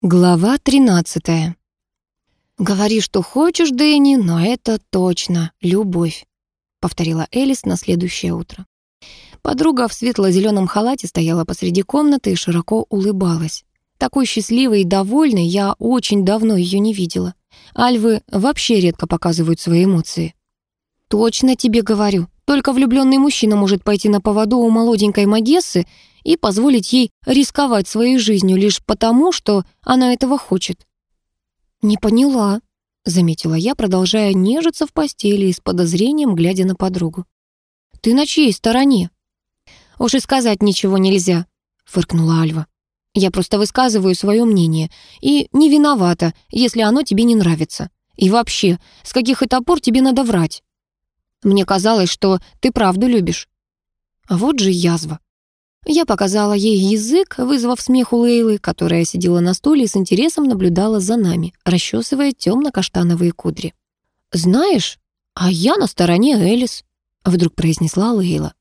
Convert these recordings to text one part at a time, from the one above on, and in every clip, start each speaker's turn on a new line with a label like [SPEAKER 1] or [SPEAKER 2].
[SPEAKER 1] Глава 13. «Говори, что хочешь, Дэнни, но это точно любовь», — повторила Элис на следующее утро. Подруга в светло-зеленом халате стояла посреди комнаты и широко улыбалась. Такой счастливой и довольной я очень давно ее не видела. Альвы вообще редко показывают свои эмоции. «Точно тебе говорю, только влюбленный мужчина может пойти на поводу у молоденькой Магессы и позволить ей рисковать своей жизнью лишь потому, что она этого хочет. «Не поняла», — заметила я, продолжая нежиться в постели и с подозрением глядя на подругу. «Ты на чьей стороне?» «Уж и сказать ничего нельзя», — фыркнула Альва. «Я просто высказываю свое мнение, и не виновата, если оно тебе не нравится. И вообще, с каких это пор тебе надо врать? Мне казалось, что ты правду любишь». А вот же язва. Я показала ей язык, вызвав смех у Лейлы, которая сидела на стуле и с интересом наблюдала за нами, расчесывая темно-каштановые кудри. «Знаешь, а я на стороне Элис», — вдруг произнесла Лейла.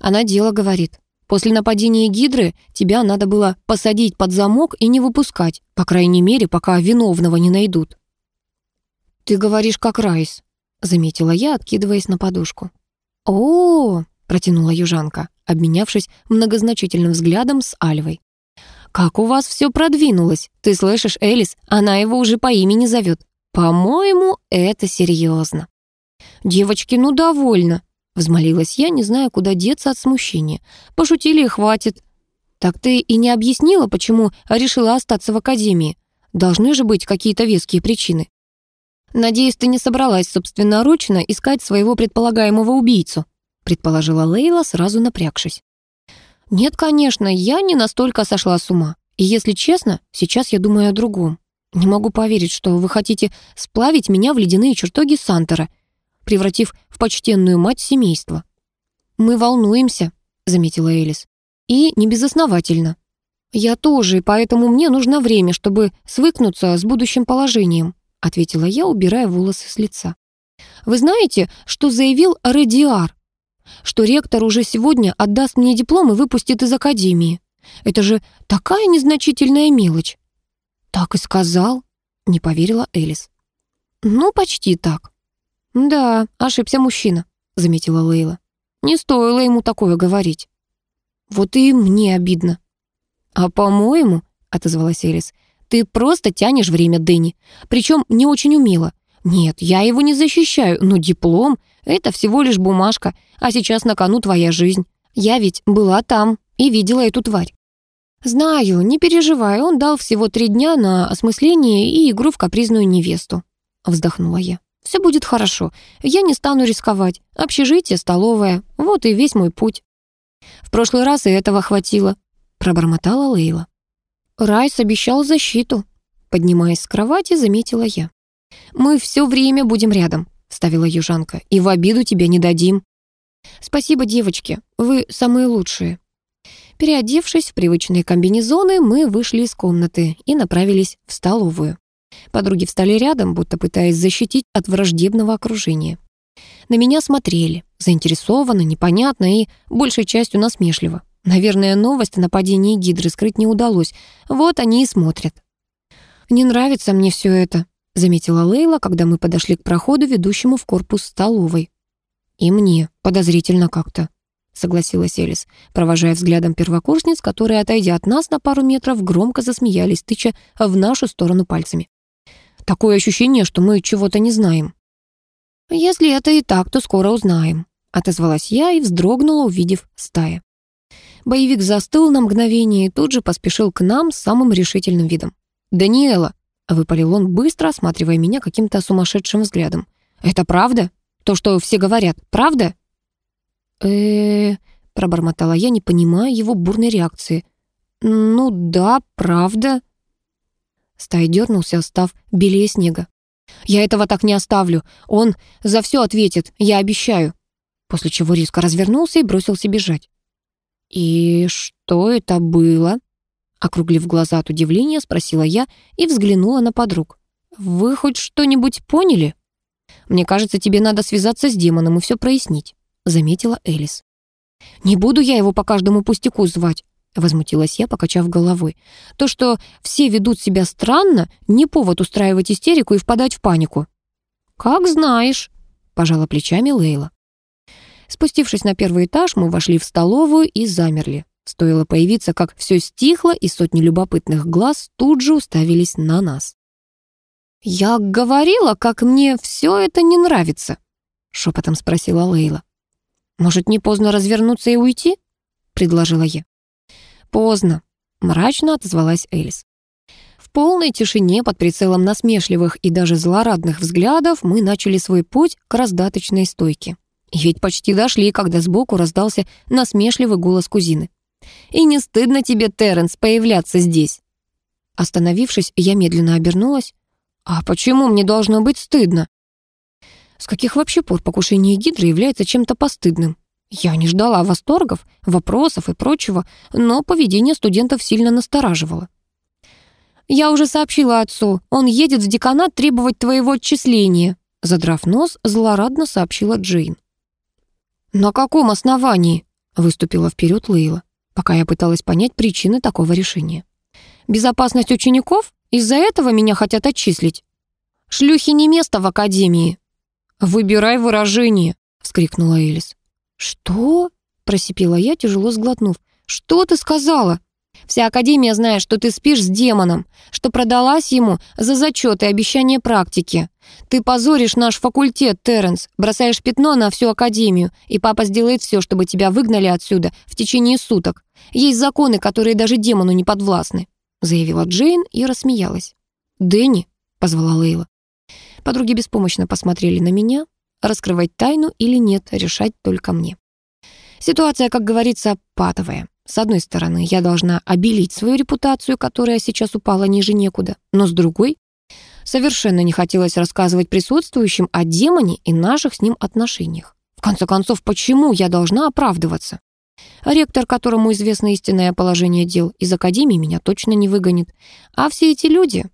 [SPEAKER 1] Она дело говорит. После нападения Гидры тебя надо было посадить под замок и не выпускать, по крайней мере, пока виновного не найдут. «Ты говоришь, как Райс», — заметила я, откидываясь на подушку. «О, -о — протянула южанка, обменявшись многозначительным взглядом с Альвой. «Как у вас все продвинулось? Ты слышишь, Элис, она его уже по имени зовет. По-моему, это серьезно». «Девочки, ну довольно», — взмолилась я, не зная, куда деться от смущения. «Пошутили и хватит». «Так ты и не объяснила, почему решила остаться в академии? Должны же быть какие-то веские причины». «Надеюсь, ты не собралась собственноручно искать своего предполагаемого убийцу», предположила Лейла, сразу напрягшись. «Нет, конечно, я не настолько сошла с ума. И если честно, сейчас я думаю о другом. Не могу поверить, что вы хотите сплавить меня в ледяные чертоги Сантера, превратив в почтенную мать семейства». «Мы волнуемся», — заметила Элис. «И не безосновательно. Я тоже, и поэтому мне нужно время, чтобы свыкнуться с будущим положением», — ответила я, убирая волосы с лица. «Вы знаете, что заявил Редиар что ректор уже сегодня отдаст мне диплом и выпустит из академии. Это же такая незначительная мелочь». «Так и сказал», — не поверила Элис. «Ну, почти так». «Да, ошибся мужчина», — заметила Лейла. «Не стоило ему такое говорить». «Вот и мне обидно». «А по-моему», — отозвалась Элис, «ты просто тянешь время Дэнни, причем не очень умело. Нет, я его не защищаю, но диплом — это всего лишь бумажка, а сейчас на кону твоя жизнь. Я ведь была там и видела эту тварь. «Знаю, не переживай, он дал всего три дня на осмысление и игру в капризную невесту», — вздохнула я. «Все будет хорошо. Я не стану рисковать. Общежитие, столовая. Вот и весь мой путь». «В прошлый раз и этого хватило», — пробормотала Лейла. Райс обещал защиту. Поднимаясь с кровати, заметила я. «Мы все время будем рядом», — ставила южанка, «и в обиду тебя не дадим». «Спасибо, девочки, вы самые лучшие». Переодевшись в привычные комбинезоны, мы вышли из комнаты и направились в столовую. Подруги встали рядом, будто пытаясь защитить от враждебного окружения. На меня смотрели, заинтересованно, непонятно и большей частью насмешливо. Наверное, новость о нападении Гидры скрыть не удалось. Вот они и смотрят. «Не нравится мне все это», — заметила Лейла, когда мы подошли к проходу, ведущему в корпус столовой. «И мне подозрительно как-то», — согласилась Элис, провожая взглядом первокурсниц, которые, отойдя от нас на пару метров, громко засмеялись, тыча в нашу сторону пальцами. «Такое ощущение, что мы чего-то не знаем». «Если это и так, то скоро узнаем», — отозвалась я и вздрогнула, увидев стая. Боевик застыл на мгновение и тут же поспешил к нам с самым решительным видом. «Даниэла!» — выпалил он, быстро осматривая меня каким-то сумасшедшим взглядом. «Это правда? То, что все говорят, правда?» э пробормотала я, не понимая его бурной реакции. «Ну да, правда». Стай дернулся, став белее снега. «Я этого так не оставлю. Он за все ответит, я обещаю». После чего резко развернулся и бросился бежать. «И что это было?» Округлив глаза от удивления, спросила я и взглянула на подруг. «Вы хоть что-нибудь поняли?» «Мне кажется, тебе надо связаться с демоном и все прояснить», — заметила Элис. «Не буду я его по каждому пустяку звать», Возмутилась я, покачав головой. То, что все ведут себя странно, не повод устраивать истерику и впадать в панику. «Как знаешь», — пожала плечами Лейла. Спустившись на первый этаж, мы вошли в столовую и замерли. Стоило появиться, как все стихло, и сотни любопытных глаз тут же уставились на нас. «Я говорила, как мне все это не нравится», — шепотом спросила Лейла. «Может, не поздно развернуться и уйти?» — предложила я. «Поздно», — мрачно отозвалась Элис. В полной тишине под прицелом насмешливых и даже злорадных взглядов мы начали свой путь к раздаточной стойке. Ведь почти дошли, когда сбоку раздался насмешливый голос кузины. И не стыдно тебе, Терренс, появляться здесь?» Остановившись, я медленно обернулась. «А почему мне должно быть стыдно?» С каких вообще пор покушение Гидры является чем-то постыдным? Я не ждала восторгов, вопросов и прочего, но поведение студентов сильно настораживало. «Я уже сообщила отцу, он едет в деканат требовать твоего отчисления», задрав нос, злорадно сообщила Джейн. «На каком основании?» — выступила вперед Лейла пока я пыталась понять причины такого решения. «Безопасность учеников? Из-за этого меня хотят отчислить?» «Шлюхи не место в академии». «Выбирай выражение», — вскрикнула Элис. «Что?» — просипела я, тяжело сглотнув. «Что ты сказала?» Вся Академия знает, что ты спишь с демоном, что продалась ему за зачет и обещание практики. Ты позоришь наш факультет, Терренс, бросаешь пятно на всю Академию, и папа сделает все, чтобы тебя выгнали отсюда в течение суток. Есть законы, которые даже демону не подвластны», заявила Джейн и рассмеялась. «Дэнни», — позвала Лейла. Подруги беспомощно посмотрели на меня. Раскрывать тайну или нет, решать только мне. Ситуация, как говорится, патовая. С одной стороны, я должна обелить свою репутацию, которая сейчас упала ниже некуда, но с другой, совершенно не хотелось рассказывать присутствующим о демоне и наших с ним отношениях. В конце концов, почему я должна оправдываться? Ректор, которому известно истинное положение дел, из академии меня точно не выгонит. А все эти люди,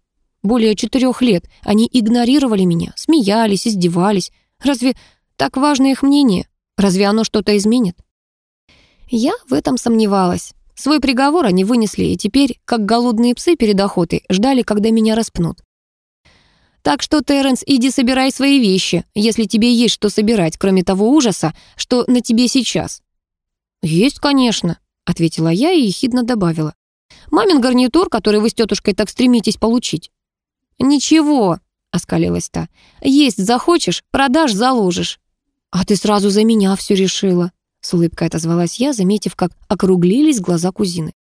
[SPEAKER 1] более четырех лет, они игнорировали меня, смеялись, издевались. Разве так важно их мнение? Разве оно что-то изменит? Я в этом сомневалась. Свой приговор они вынесли, и теперь, как голодные псы перед охотой, ждали, когда меня распнут. Так что, Терренс, иди собирай свои вещи, если тебе есть что собирать, кроме того ужаса, что на тебе сейчас. «Есть, конечно», — ответила я и ехидно добавила. «Мамин гарнитур, который вы с тетушкой так стремитесь получить». «Ничего», — оскалилась та. «Есть захочешь, продашь, заложишь». «А ты сразу за меня все решила», с улыбкой отозвалась я, заметив, как округлились глаза кузины.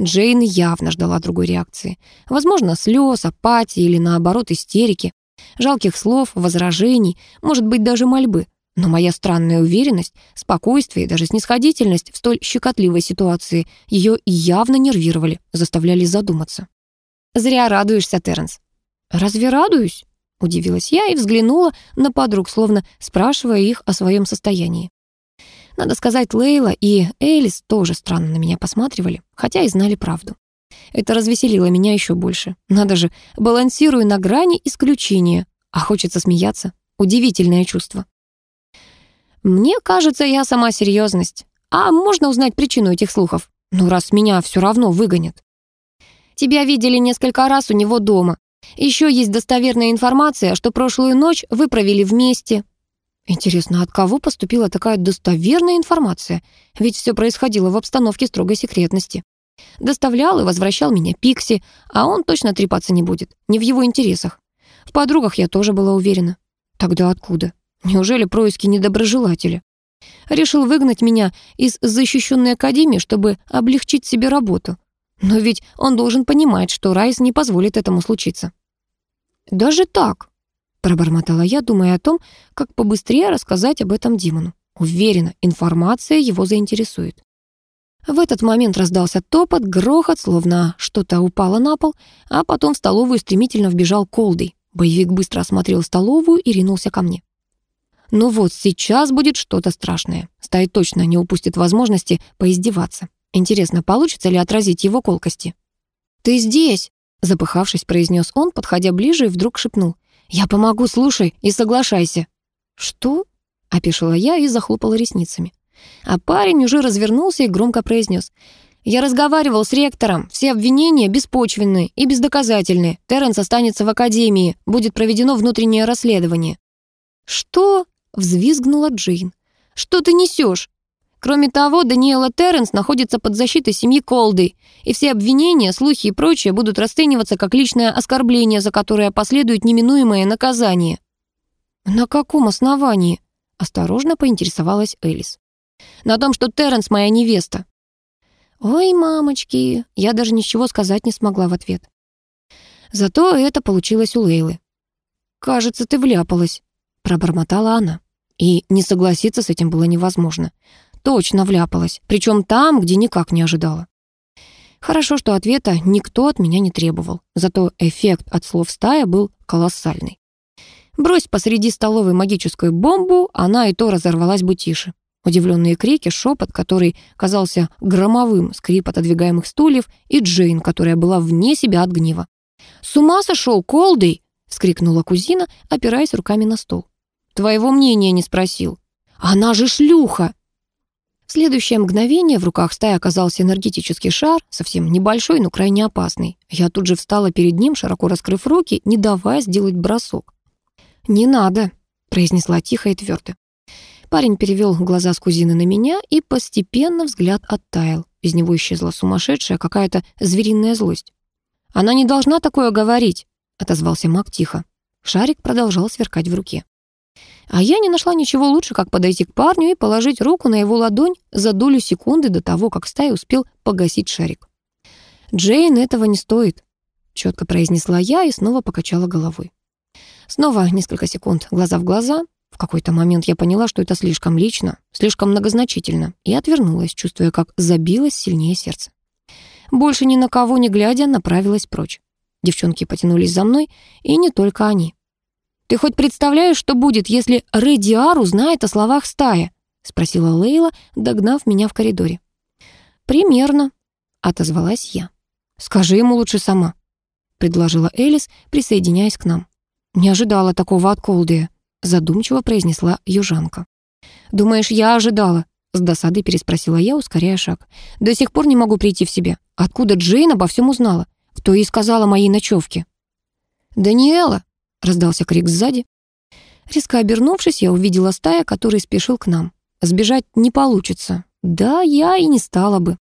[SPEAKER 1] Джейн явно ждала другой реакции. Возможно, слез, апатии или, наоборот, истерики. Жалких слов, возражений, может быть, даже мольбы. Но моя странная уверенность, спокойствие и даже снисходительность в столь щекотливой ситуации ее явно нервировали, заставляли задуматься. «Зря радуешься, Терренс». «Разве радуюсь?» — удивилась я и взглянула на подруг, словно спрашивая их о своем состоянии. Надо сказать, Лейла и Элис тоже странно на меня посматривали, хотя и знали правду. Это развеселило меня еще больше. Надо же, балансирую на грани исключения, а хочется смеяться. Удивительное чувство. Мне кажется, я сама серьезность. А можно узнать причину этих слухов? Ну, раз меня все равно выгонят. Тебя видели несколько раз у него дома. Еще есть достоверная информация, что прошлую ночь вы провели вместе, Интересно, от кого поступила такая достоверная информация? Ведь все происходило в обстановке строгой секретности. Доставлял и возвращал меня Пикси, а он точно трепаться не будет, не в его интересах. В подругах я тоже была уверена. Тогда откуда? Неужели происки недоброжелателя? Решил выгнать меня из защищенной академии, чтобы облегчить себе работу. Но ведь он должен понимать, что Райс не позволит этому случиться. Даже так? Пробормотала я, думая о том, как побыстрее рассказать об этом Димону. Уверена, информация его заинтересует. В этот момент раздался топот, грохот, словно что-то упало на пол, а потом в столовую стремительно вбежал Колдый. Боевик быстро осмотрел столовую и ринулся ко мне. Ну вот, сейчас будет что-то страшное. Стая точно не упустит возможности поиздеваться. Интересно, получится ли отразить его колкости? «Ты здесь!» — запыхавшись, произнес он, подходя ближе и вдруг шепнул. «Я помогу, слушай и соглашайся». «Что?» — опешила я и захлопала ресницами. А парень уже развернулся и громко произнес. «Я разговаривал с ректором. Все обвинения беспочвенны и бездоказательны. Терренс останется в академии. Будет проведено внутреннее расследование». «Что?» — взвизгнула Джейн. «Что ты несешь? Кроме того, Даниэла Терренс находится под защитой семьи Колды, и все обвинения, слухи и прочее будут расцениваться как личное оскорбление, за которое последует неминуемое наказание». «На каком основании?» — осторожно поинтересовалась Элис. «На том, что Терренс моя невеста». «Ой, мамочки!» Я даже ничего сказать не смогла в ответ. Зато это получилось у Лейлы. «Кажется, ты вляпалась», — пробормотала она. И не согласиться с этим было невозможно. Точно вляпалась, причем там, где никак не ожидала. Хорошо, что ответа никто от меня не требовал, зато эффект от слов стая был колоссальный. Брось посреди столовой магическую бомбу, она и то разорвалась бы тише. Удивленные крики, шепот, который казался громовым, скрип отодвигаемых стульев, и Джейн, которая была вне себя от гнева. «С ума сошел, Колдей!» — вскрикнула кузина, опираясь руками на стол. «Твоего мнения не спросил». «Она же шлюха!» В следующее мгновение в руках стаи оказался энергетический шар, совсем небольшой, но крайне опасный. Я тут же встала перед ним, широко раскрыв руки, не давая сделать бросок. «Не надо», — произнесла тихо и твердо. Парень перевел глаза с кузины на меня, и постепенно взгляд оттаял. Из него исчезла сумасшедшая какая-то звериная злость. «Она не должна такое говорить», — отозвался маг тихо. Шарик продолжал сверкать в руке. А я не нашла ничего лучше, как подойти к парню и положить руку на его ладонь за долю секунды до того, как стая успел погасить шарик. «Джейн этого не стоит», — четко произнесла я и снова покачала головой. Снова несколько секунд глаза в глаза, в какой-то момент я поняла, что это слишком лично, слишком многозначительно, и отвернулась, чувствуя, как забилось сильнее сердце. Больше ни на кого не глядя, направилась прочь. Девчонки потянулись за мной, и не только они. «Ты хоть представляешь, что будет, если Редиар узнает о словах стаи?» — спросила Лейла, догнав меня в коридоре. «Примерно», — отозвалась я. «Скажи ему лучше сама», — предложила Элис, присоединяясь к нам. «Не ожидала такого от Колдия», задумчиво произнесла южанка. «Думаешь, я ожидала?» С досадой переспросила я, ускоряя шаг. «До сих пор не могу прийти в себя. Откуда Джейн обо всем узнала? Кто ей сказала моей ночевке?» «Даниэла!» — раздался крик сзади. Резко обернувшись, я увидела стая, который спешил к нам. Сбежать не получится. Да, я и не стала бы.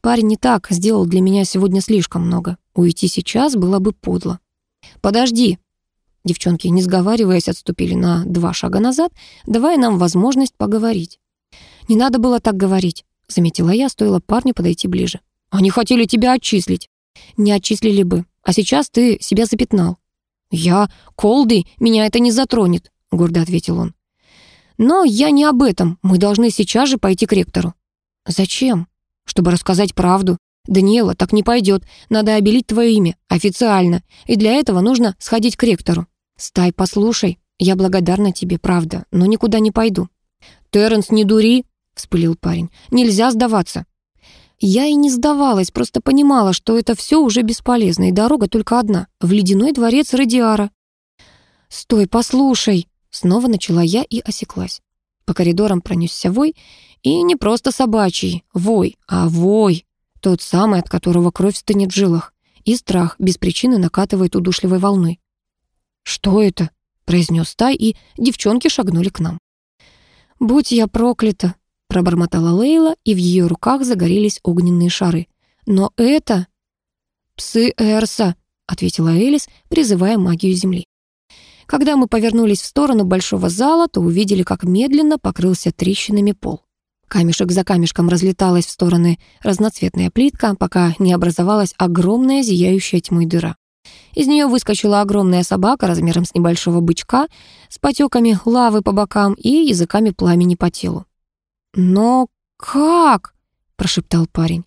[SPEAKER 1] Парень не так сделал для меня сегодня слишком много. Уйти сейчас было бы подло. «Подожди!» Девчонки, не сговариваясь, отступили на два шага назад, давая нам возможность поговорить. «Не надо было так говорить», — заметила я, стоило парню подойти ближе. «Они хотели тебя отчислить». «Не отчислили бы. А сейчас ты себя запятнал». «Я колды, меня это не затронет», — гордо ответил он. «Но я не об этом. Мы должны сейчас же пойти к ректору». «Зачем?» «Чтобы рассказать правду. Даниэла, так не пойдет. Надо обелить твое имя. Официально. И для этого нужно сходить к ректору. Стай, послушай. Я благодарна тебе, правда, но никуда не пойду. Терренс, не дури, вспылил парень. Нельзя сдаваться. Я и не сдавалась, просто понимала, что это все уже бесполезно, и дорога только одна — в ледяной дворец Радиара. «Стой, послушай!» Снова начала я и осеклась. По коридорам пронесся вой, и не просто собачий вой, а вой, тот самый, от которого кровь стынет в жилах, и страх без причины накатывает удушливой волной. «Что это?» — произнес Тай, и девчонки шагнули к нам. «Будь я проклята!» — пробормотала Лейла, и в ее руках загорелись огненные шары. «Но это...» «Псы Эрса!» — ответила Элис, призывая магию Земли. Когда мы повернулись в сторону большого зала, то увидели, как медленно покрылся трещинами пол. Камешек за камешком разлеталась в стороны разноцветная плитка, пока не образовалась огромная зияющая тьмой дыра. Из нее выскочила огромная собака размером с небольшого бычка, с потеками лавы по бокам и языками пламени по телу. «Но как?» — прошептал парень.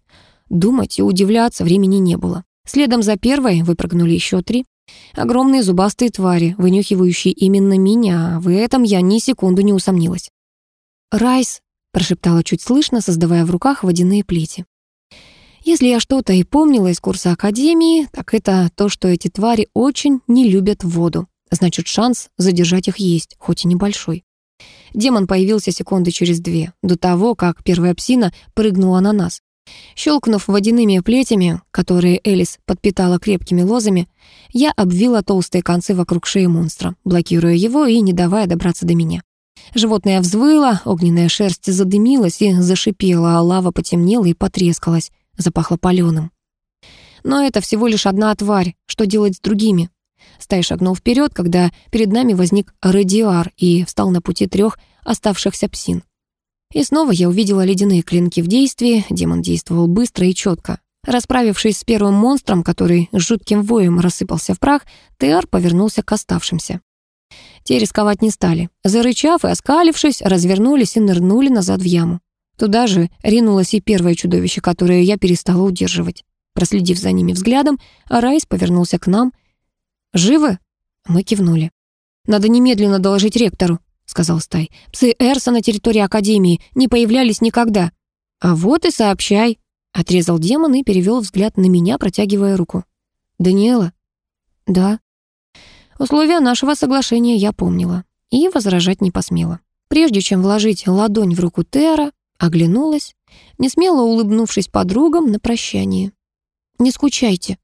[SPEAKER 1] Думать и удивляться времени не было. Следом за первой выпрыгнули еще три. Огромные зубастые твари, вынюхивающие именно меня. В этом я ни секунду не усомнилась. «Райс прошептала чуть слышно, создавая в руках водяные плети. Если я что-то и помнила из курса Академии, так это то, что эти твари очень не любят воду. Значит, шанс задержать их есть, хоть и небольшой. Демон появился секунды через две, до того, как первая псина прыгнула на нас. Щелкнув водяными плетями, которые Элис подпитала крепкими лозами, я обвила толстые концы вокруг шеи монстра, блокируя его и не давая добраться до меня. Животное взвыло, огненная шерсть задымилась и зашипела, а лава потемнела и потрескалась, запахло паленым. Но это всего лишь одна тварь, что делать с другими? Стай шагнул вперед, когда перед нами возник радиар и встал на пути трех оставшихся псин. И снова я увидела ледяные клинки в действии, демон действовал быстро и четко. Расправившись с первым монстром, который с жутким воем рассыпался в прах, Теар повернулся к оставшимся. Те рисковать не стали. Зарычав и оскалившись, развернулись и нырнули назад в яму. Туда же ринулось и первое чудовище, которое я перестала удерживать. Проследив за ними взглядом, Райс повернулся к нам. «Живы?» Мы кивнули. «Надо немедленно доложить ректору», — сказал Стай. «Псы Эрса на территории Академии не появлялись никогда». «А вот и сообщай», — отрезал демон и перевел взгляд на меня, протягивая руку. «Даниэла?» «Да». Условия нашего соглашения я помнила и возражать не посмела. Прежде чем вложить ладонь в руку Тера, оглянулась, несмело улыбнувшись подругам на прощание. «Не скучайте»,